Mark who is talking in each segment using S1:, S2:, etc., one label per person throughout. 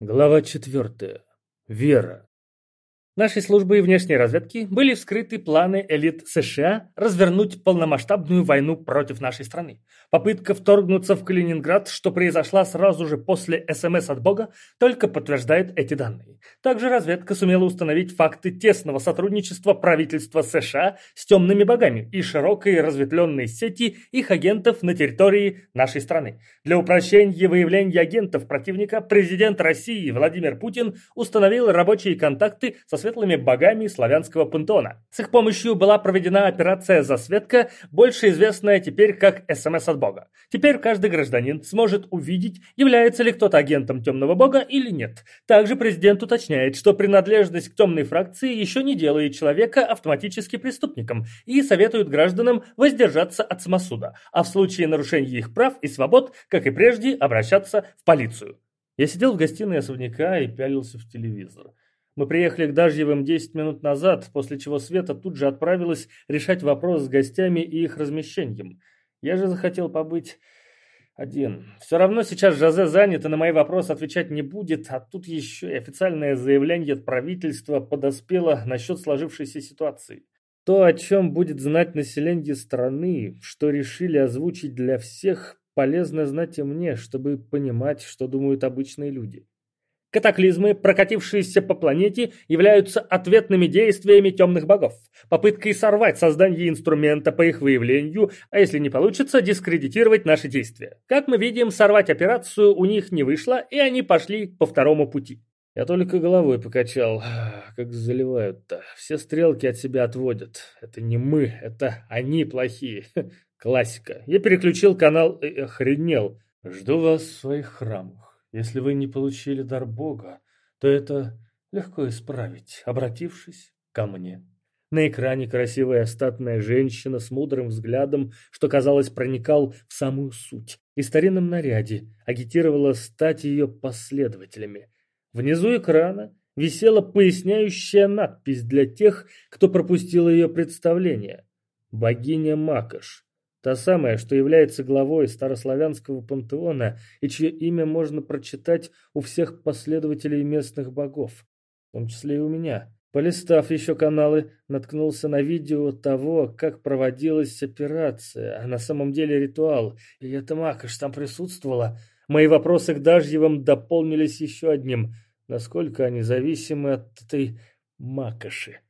S1: Глава четвертая. Вера. Нашей службой внешней разведки были вскрыты планы элит США развернуть полномасштабную войну против нашей страны. Попытка вторгнуться в Калининград, что произошла сразу же после СМС от Бога, только подтверждает эти данные. Также разведка сумела установить факты тесного сотрудничества правительства США с темными богами и широкой разветвленной сети их агентов на территории нашей страны. Для упрощения выявления агентов противника президент России Владимир Путин установил рабочие контакты со светлыми богами славянского пантеона. С их помощью была проведена операция «Засветка», больше известная теперь как СМС от бога. Теперь каждый гражданин сможет увидеть, является ли кто-то агентом темного бога или нет. Также президент уточняет, что принадлежность к темной фракции еще не делает человека автоматически преступником и советует гражданам воздержаться от самосуда, а в случае нарушения их прав и свобод, как и прежде, обращаться в полицию. Я сидел в гостиной особняка и пялился в телевизор. Мы приехали к Дажьевым 10 минут назад, после чего Света тут же отправилась решать вопрос с гостями и их размещением. Я же захотел побыть один. Все равно сейчас Жозе занят и на мои вопросы отвечать не будет, а тут еще и официальное заявление от правительства подоспело насчет сложившейся ситуации. То, о чем будет знать население страны, что решили озвучить для всех, полезно знать и мне, чтобы понимать, что думают обычные люди. Катаклизмы, прокатившиеся по планете, являются ответными действиями темных богов, попыткой сорвать создание инструмента по их выявлению, а если не получится, дискредитировать наши действия. Как мы видим, сорвать операцию у них не вышло, и они пошли по второму пути. Я только головой покачал, как заливают-то. Все стрелки от себя отводят. Это не мы, это они плохие. Классика. Я переключил канал и охренел. Жду вас в своих храмах. Если вы не получили дар Бога, то это легко исправить, обратившись ко мне. На экране красивая статная женщина с мудрым взглядом, что, казалось, проникал в самую суть, и старинном наряде агитировала стать ее последователями. Внизу экрана висела поясняющая надпись для тех, кто пропустил ее представление. «Богиня Макаш. Та самая, что является главой старославянского пантеона и чье имя можно прочитать у всех последователей местных богов, в том числе и у меня. Полистав еще каналы, наткнулся на видео того, как проводилась операция, а на самом деле ритуал. И эта Макаш там присутствовала. Мои вопросы к Дажьевым дополнились еще одним. Насколько они зависимы от этой Макаши?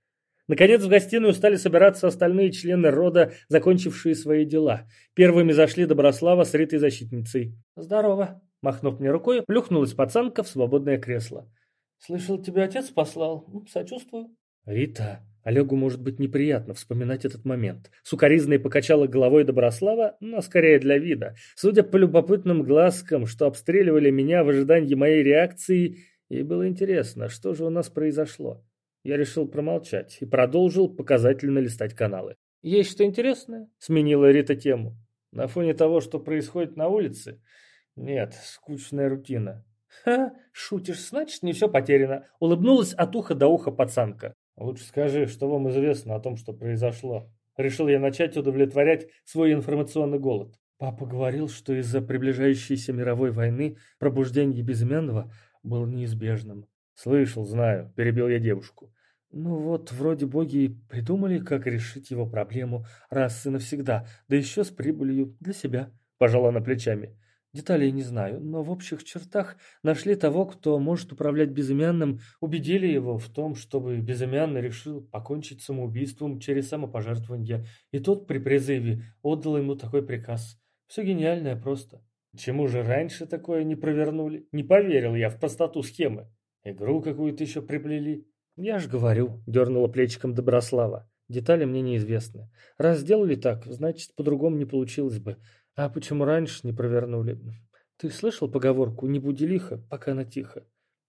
S1: Наконец в гостиную стали собираться остальные члены рода, закончившие свои дела. Первыми зашли Доброслава с Ритой защитницей. «Здорово!» Махнув мне рукой, плюхнулась пацанка в свободное кресло. «Слышал, тебя отец послал. Ну, сочувствую». «Рита, Олегу может быть неприятно вспоминать этот момент. Сукаризной покачала головой Доброслава, но скорее для вида. Судя по любопытным глазкам, что обстреливали меня в ожидании моей реакции, ей было интересно, что же у нас произошло. Я решил промолчать и продолжил показательно листать каналы. «Есть что интересное?» – сменила Рита тему. «На фоне того, что происходит на улице?» «Нет, скучная рутина». «Ха, шутишь, значит, не все потеряно», – улыбнулась от уха до уха пацанка. «Лучше скажи, что вам известно о том, что произошло». Решил я начать удовлетворять свой информационный голод. Папа говорил, что из-за приближающейся мировой войны пробуждение безымянного было неизбежным. «Слышал, знаю», – перебил я девушку. Ну вот, вроде боги и придумали, как решить его проблему раз и навсегда, да еще с прибылью для себя, пожала на плечами. Деталей не знаю, но в общих чертах нашли того, кто может управлять безымянным, убедили его в том, чтобы безымянный решил покончить самоубийством через самопожертвование, и тот при призыве отдал ему такой приказ. Все гениальное просто. Чему же раньше такое не провернули? Не поверил я в простоту схемы. Игру какую-то еще приплели. «Я ж говорю», — дернула плечиком Доброслава. «Детали мне неизвестны. Раз сделали так, значит, по-другому не получилось бы. А почему раньше не провернули? Ты слышал поговорку «не буди лихо, пока она тихо»?»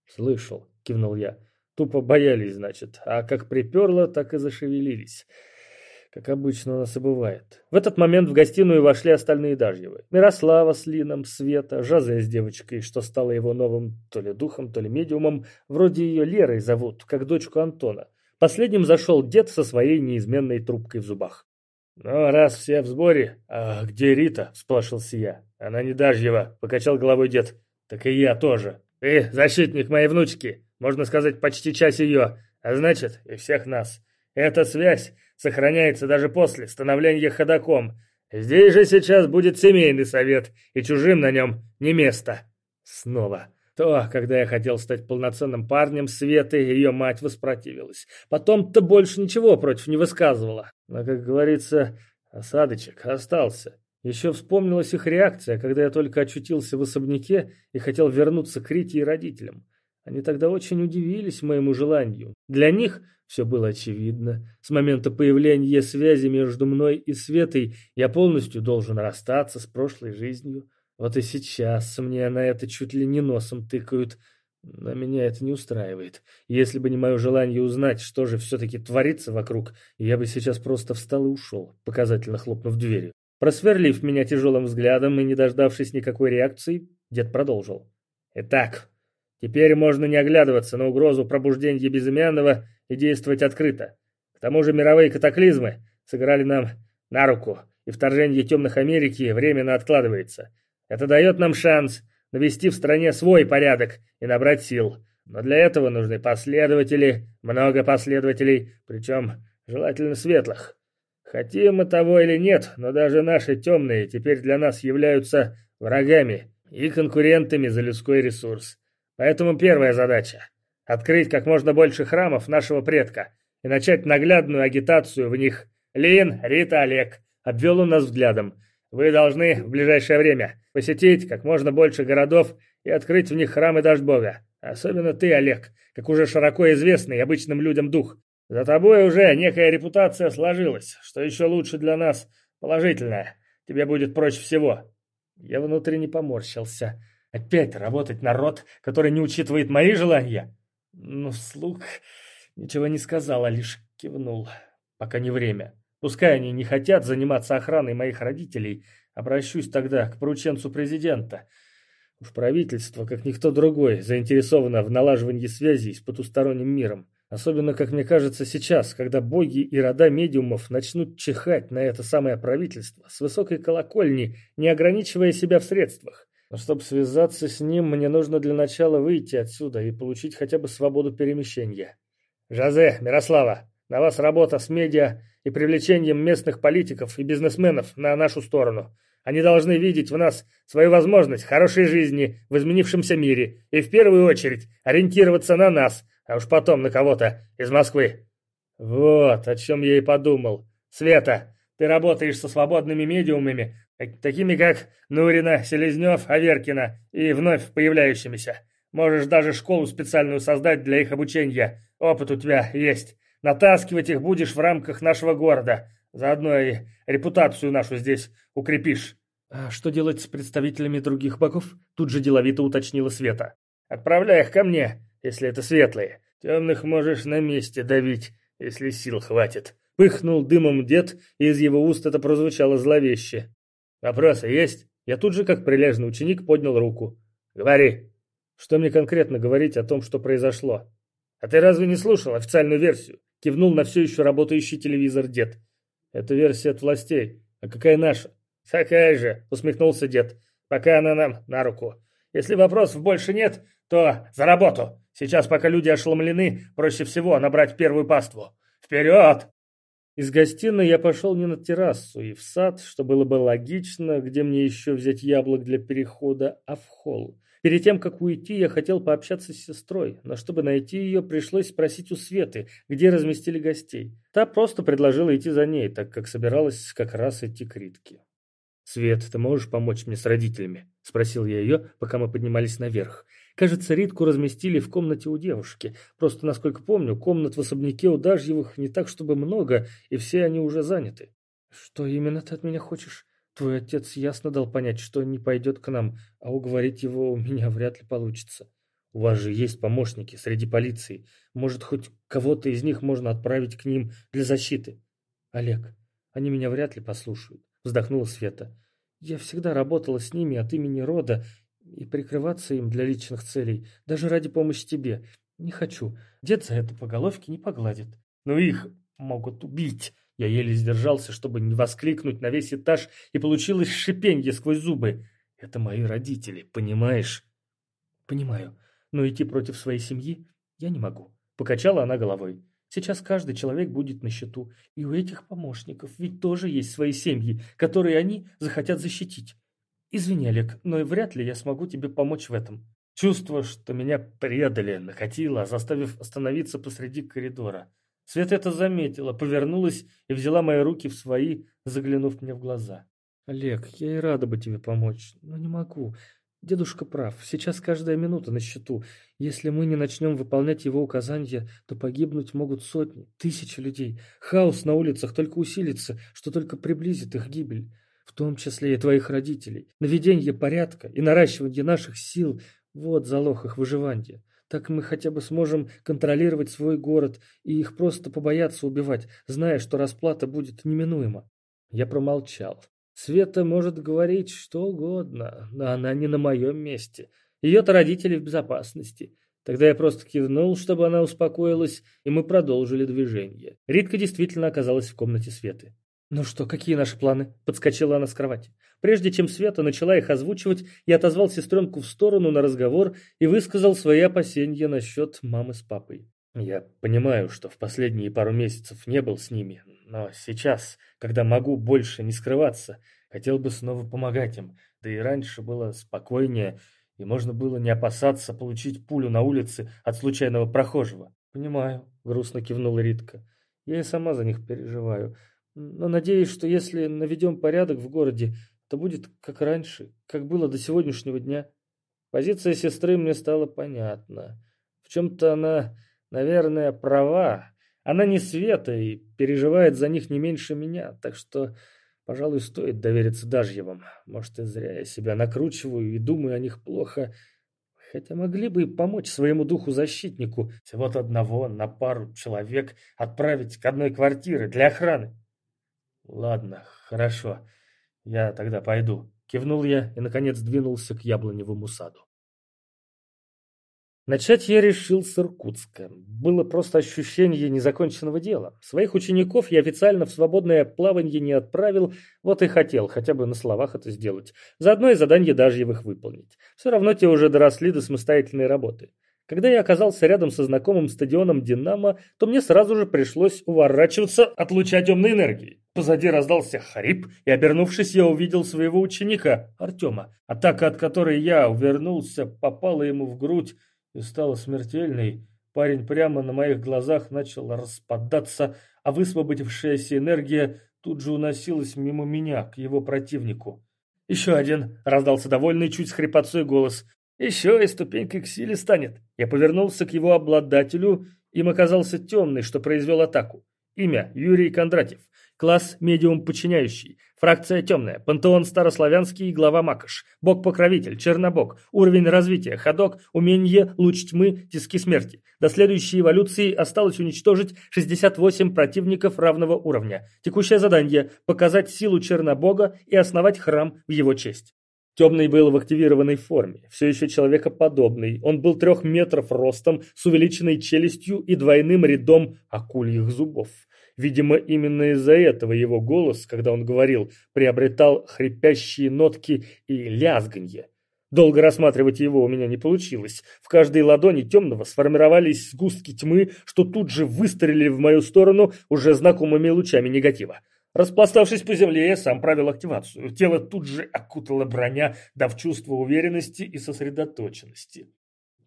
S1: «Слышал», — кивнул я. «Тупо боялись, значит. А как приперло, так и зашевелились». Как обычно у нас и бывает. В этот момент в гостиную вошли остальные Дажьевы. Мирослава с Лином, Света, Жазе с девочкой, что стало его новым то ли духом, то ли медиумом. Вроде ее Лерой зовут, как дочку Антона. Последним зашел дед со своей неизменной трубкой в зубах. «Ну, раз все в сборе, а где Рита?» – сплошился я. «Она не Дажьева», – покачал головой дед. «Так и я тоже. Ты защитник моей внучки, можно сказать, почти часть ее, а значит, и всех нас. Эта связь сохраняется даже после становления ходаком. Здесь же сейчас будет семейный совет, и чужим на нем не место. Снова. То, когда я хотел стать полноценным парнем, Света и ее мать воспротивилась. Потом-то больше ничего против не высказывала. Но, как говорится, осадочек остался. Еще вспомнилась их реакция, когда я только очутился в особняке и хотел вернуться к Рите и родителям. Они тогда очень удивились моему желанию. Для них все было очевидно. С момента появления связи между мной и Светой я полностью должен расстаться с прошлой жизнью. Вот и сейчас мне на это чуть ли не носом тыкают. Но меня это не устраивает. Если бы не мое желание узнать, что же все-таки творится вокруг, я бы сейчас просто встал и ушел, показательно хлопнув дверью. Просверлив меня тяжелым взглядом и не дождавшись никакой реакции, дед продолжил. «Итак, теперь можно не оглядываться на угрозу пробуждения безымянного и действовать открыто. К тому же мировые катаклизмы сыграли нам на руку, и вторжение темных Америки временно откладывается. Это дает нам шанс навести в стране свой порядок и набрать сил. Но для этого нужны последователи, много последователей, причем желательно светлых. Хотим мы того или нет, но даже наши темные теперь для нас являются врагами и конкурентами за людской ресурс. Поэтому первая задача – открыть как можно больше храмов нашего предка и начать наглядную агитацию в них. Лин, Рита, Олег, обвел он нас взглядом. Вы должны в ближайшее время посетить как можно больше городов и открыть в них храмы Дождь-Бога. Особенно ты, Олег, как уже широко известный обычным людям дух. За тобой уже некая репутация сложилась, что еще лучше для нас положительная. Тебе будет проще всего. Я внутренне поморщился. Опять работать на род, который не учитывает мои желания? Но вслух ничего не сказал, а лишь кивнул. Пока не время. Пускай они не хотят заниматься охраной моих родителей, обращусь тогда к порученцу президента. Уж правительство, как никто другой, заинтересовано в налаживании связей с потусторонним миром. Особенно, как мне кажется, сейчас, когда боги и рода медиумов начнут чихать на это самое правительство с высокой колокольни, не ограничивая себя в средствах. Но чтобы связаться с ним, мне нужно для начала выйти отсюда и получить хотя бы свободу перемещения. «Жозе, Мирослава, на вас работа с медиа и привлечением местных политиков и бизнесменов на нашу сторону. Они должны видеть в нас свою возможность хорошей жизни в изменившемся мире и в первую очередь ориентироваться на нас, а уж потом на кого-то из Москвы. Вот о чем я и подумал. Света, ты работаешь со свободными медиумами, такими как Нурина, Селезнев, Аверкина и вновь появляющимися. Можешь даже школу специальную создать для их обучения. Опыт у тебя есть. Натаскивать их будешь в рамках нашего города. Заодно и репутацию нашу здесь укрепишь. А что делать с представителями других богов? Тут же деловито уточнила Света. Отправляй их ко мне, если это светлые. Темных можешь на месте давить, если сил хватит. Пыхнул дымом дед, и из его уст это прозвучало зловеще. Вопросы есть? Я тут же, как прилежный ученик, поднял руку. Говори. Что мне конкретно говорить о том, что произошло? А ты разве не слушал официальную версию? Кивнул на все еще работающий телевизор дед. Это версия от властей. А какая наша? Такая же, усмехнулся дед. Пока она нам на руку. Если вопросов больше нет, то за работу. Сейчас, пока люди ошеломлены, проще всего набрать первую паству. Вперед! Из гостиной я пошел не на террасу и в сад, что было бы логично, где мне еще взять яблок для перехода, а в холл. Перед тем, как уйти, я хотел пообщаться с сестрой, но чтобы найти ее, пришлось спросить у Светы, где разместили гостей. Та просто предложила идти за ней, так как собиралась как раз идти к Ритке. «Свет, ты можешь помочь мне с родителями?» – спросил я ее, пока мы поднимались наверх. Кажется, Ритку разместили в комнате у девушки. Просто, насколько помню, комнат в особняке у Дажьевых не так, чтобы много, и все они уже заняты. «Что именно ты от меня хочешь?» Твой отец ясно дал понять, что не пойдет к нам, а уговорить его у меня вряд ли получится. У вас же есть помощники среди полиции. Может, хоть кого-то из них можно отправить к ним для защиты? Олег, они меня вряд ли послушают, вздохнула Света. Я всегда работала с ними от имени рода, и прикрываться им для личных целей, даже ради помощи тебе, не хочу. Дед за это по головке не погладит. Но их могут убить. Я еле сдержался, чтобы не воскликнуть на весь этаж, и получилось шипенье сквозь зубы. Это мои родители, понимаешь? Понимаю. но идти против своей семьи я не могу. Покачала она головой. Сейчас каждый человек будет на счету, и у этих помощников ведь тоже есть свои семьи, которые они захотят защитить. Извини, Олег, но вряд ли я смогу тебе помочь в этом. Чувство, что меня предали, накатило, заставив остановиться посреди коридора. Света это заметила, повернулась и взяла мои руки в свои, заглянув мне в глаза. «Олег, я и рада бы тебе помочь, но не могу. Дедушка прав, сейчас каждая минута на счету. Если мы не начнем выполнять его указания, то погибнуть могут сотни, тысячи людей. Хаос на улицах только усилится, что только приблизит их гибель, в том числе и твоих родителей. Наведение порядка и наращивание наших сил – вот залог их выживания. Так мы хотя бы сможем контролировать свой город и их просто побояться убивать, зная, что расплата будет неминуема. Я промолчал. Света может говорить что угодно, но она не на моем месте. Ее-то родители в безопасности. Тогда я просто кивнул, чтобы она успокоилась, и мы продолжили движение. Ритка действительно оказалась в комнате Светы. «Ну что, какие наши планы?» – подскочила она с кровати. Прежде чем Света начала их озвучивать, я отозвал сестренку в сторону на разговор и высказал свои опасения насчет мамы с папой. Я понимаю, что в последние пару месяцев не был с ними, но сейчас, когда могу больше не скрываться, хотел бы снова помогать им. Да и раньше было спокойнее, и можно было не опасаться получить пулю на улице от случайного прохожего. «Понимаю», — грустно кивнула Ритка. «Я и сама за них переживаю. Но надеюсь, что если наведем порядок в городе, то будет как раньше, как было до сегодняшнего дня». Позиция сестры мне стала понятна. В чем-то она наверное, права. Она не Света и переживает за них не меньше меня, так что, пожалуй, стоит довериться Дажьевым. Может, и зря я себя накручиваю и думаю о них плохо. Хотя могли бы и помочь своему духу-защитнику всего-то одного на пару человек отправить к одной квартире для охраны. Ладно, хорошо, я тогда пойду. Кивнул я и, наконец, двинулся к яблоневому саду. Начать я решил с Иркутска. Было просто ощущение незаконченного дела. Своих учеников я официально в свободное плавание не отправил, вот и хотел хотя бы на словах это сделать. Заодно и задание Дажьевых выполнить. Все равно те уже доросли до самостоятельной работы. Когда я оказался рядом со знакомым стадионом «Динамо», то мне сразу же пришлось уворачиваться от луча темной энергии. Позади раздался хрип, и, обернувшись, я увидел своего ученика, Артема. Атака, от которой я увернулся, попала ему в грудь, и стала смертельной, парень прямо на моих глазах начал распадаться, а высвободившаяся энергия тут же уносилась мимо меня, к его противнику. «Еще один!» — раздался довольный, чуть с голос. «Еще и ступенькой к силе станет!» Я повернулся к его обладателю, им оказался темный, что произвел атаку. Имя – Юрий Кондратьев. Класс – медиум подчиняющий. Фракция темная. Пантеон старославянский, глава Макаш. Бог-покровитель, Чернобог. Уровень развития, ходок, умение, луч тьмы, тиски смерти. До следующей эволюции осталось уничтожить 68 противников равного уровня. Текущее задание – показать силу Чернобога и основать храм в его честь. Темный был в активированной форме, все еще человекоподобный. Он был трех метров ростом, с увеличенной челюстью и двойным рядом акульих зубов. Видимо, именно из-за этого его голос, когда он говорил, приобретал хрипящие нотки и лязганье. Долго рассматривать его у меня не получилось. В каждой ладони темного сформировались сгустки тьмы, что тут же выстрелили в мою сторону уже знакомыми лучами негатива. Распластавшись по земле, я сам провел активацию. Тело тут же окутала броня, дав чувство уверенности и сосредоточенности.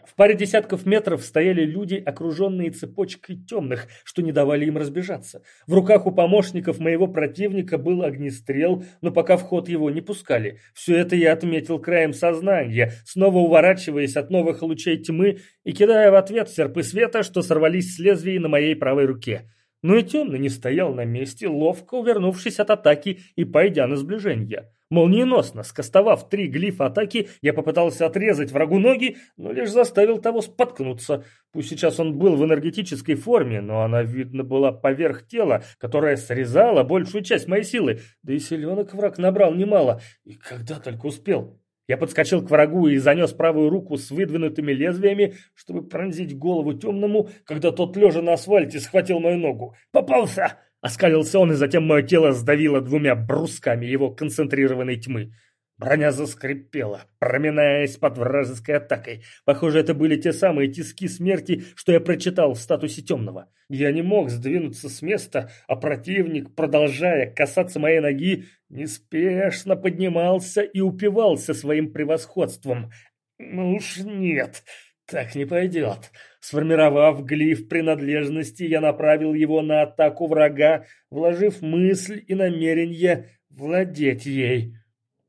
S1: В паре десятков метров стояли люди, окруженные цепочкой темных, что не давали им разбежаться. В руках у помощников моего противника был огнестрел, но пока в ход его не пускали. Все это я отметил краем сознания, снова уворачиваясь от новых лучей тьмы и кидая в ответ серпы света, что сорвались с лезвий на моей правой руке. Но и темный не стоял на месте, ловко увернувшись от атаки и пойдя на сближение. Молниеносно, скостовав три глифа атаки, я попытался отрезать врагу ноги, но лишь заставил того споткнуться. Пусть сейчас он был в энергетической форме, но она, видно, была поверх тела, которая срезала большую часть моей силы. Да и селенок враг набрал немало. И когда только успел. Я подскочил к врагу и занес правую руку с выдвинутыми лезвиями, чтобы пронзить голову темному, когда тот, лежа на асфальте, схватил мою ногу. «Попался!» Оскалился он, и затем мое тело сдавило двумя брусками его концентрированной тьмы. Броня заскрипела, проминаясь под вражеской атакой. Похоже, это были те самые тиски смерти, что я прочитал в статусе темного. Я не мог сдвинуться с места, а противник, продолжая касаться моей ноги, неспешно поднимался и упивался своим превосходством. Ну уж нет, так не пойдет. Сформировав глиф принадлежности, я направил его на атаку врага, вложив мысль и намерение владеть ей.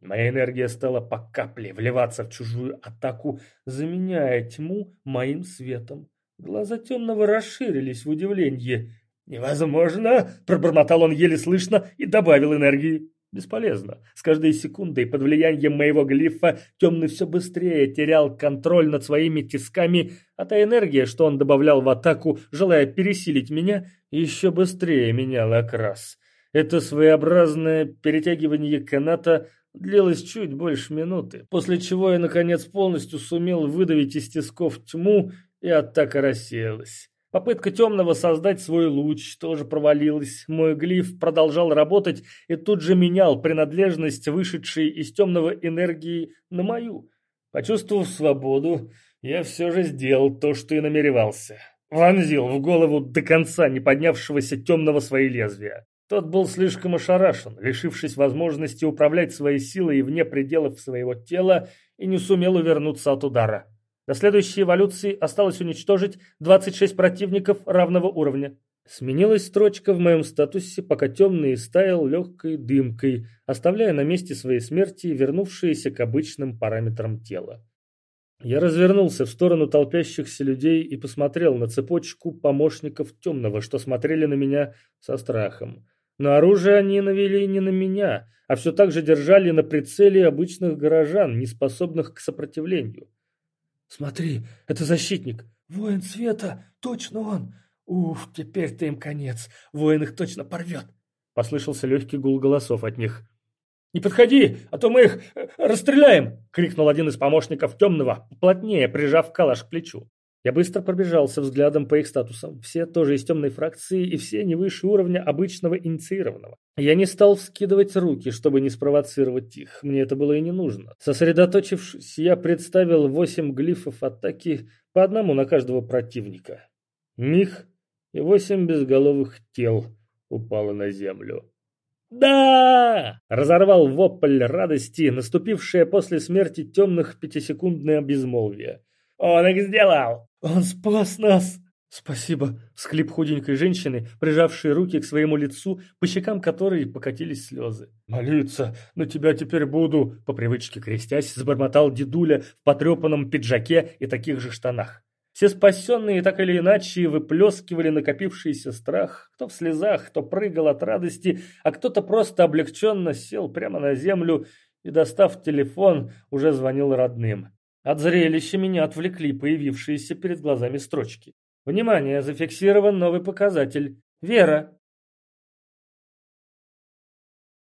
S1: Моя энергия стала по капле вливаться в чужую атаку, заменяя тьму моим светом. Глаза темного расширились в удивлении. «Невозможно!» – пробормотал он еле слышно и добавил энергии. Бесполезно. С каждой секундой под влиянием моего глифа темный все быстрее терял контроль над своими тисками, а та энергия, что он добавлял в атаку, желая пересилить меня, еще быстрее меняла окрас. Это своеобразное перетягивание каната длилось чуть больше минуты, после чего я, наконец, полностью сумел выдавить из тисков тьму, и атака рассеялась. Попытка темного создать свой луч тоже провалилась. Мой глиф продолжал работать и тут же менял принадлежность вышедшей из темного энергии на мою. Почувствовав свободу, я все же сделал то, что и намеревался. Вонзил в голову до конца не поднявшегося темного свои лезвия. Тот был слишком ошарашен, лишившись возможности управлять своей силой вне пределов своего тела и не сумел увернуться от удара. До следующей эволюции осталось уничтожить 26 противников равного уровня. Сменилась строчка в моем статусе, пока темный стаял легкой дымкой, оставляя на месте своей смерти вернувшиеся к обычным параметрам тела. Я развернулся в сторону толпящихся людей и посмотрел на цепочку помощников темного, что смотрели на меня со страхом. Но оружие они навели не на меня, а все так же держали на прицеле обычных горожан, не способных к сопротивлению. «Смотри, это защитник! Воин света! Точно он! Уф, теперь-то им конец! Воин их точно порвет!» Послышался легкий гул голосов от них. «Не подходи, а то мы их э, расстреляем!» — крикнул один из помощников темного, плотнее прижав калаш к плечу. Я быстро пробежался взглядом по их статусам. Все тоже из темной фракции и все не выше уровня обычного инициированного. Я не стал вскидывать руки, чтобы не спровоцировать их. Мне это было и не нужно. Сосредоточившись, я представил восемь глифов атаки по одному на каждого противника. Миг и восемь безголовых тел упало на землю. «Да!» — разорвал вопль радости, наступившая после смерти темных пятисекундное безмолвие. «Он их сделал!» «Он спас нас!» «Спасибо!» — всхлип худенькой женщины, прижавшей руки к своему лицу, по щекам которой покатились слезы. «Молиться на тебя теперь буду!» — по привычке крестясь, забормотал дедуля в потрепанном пиджаке и таких же штанах. Все спасенные так или иначе выплескивали накопившийся страх, кто в слезах, кто прыгал от радости, а кто-то просто облегченно сел прямо на землю и, достав телефон, уже звонил родным. От зрелища меня отвлекли появившиеся перед глазами строчки. Внимание, зафиксирован новый показатель. Вера,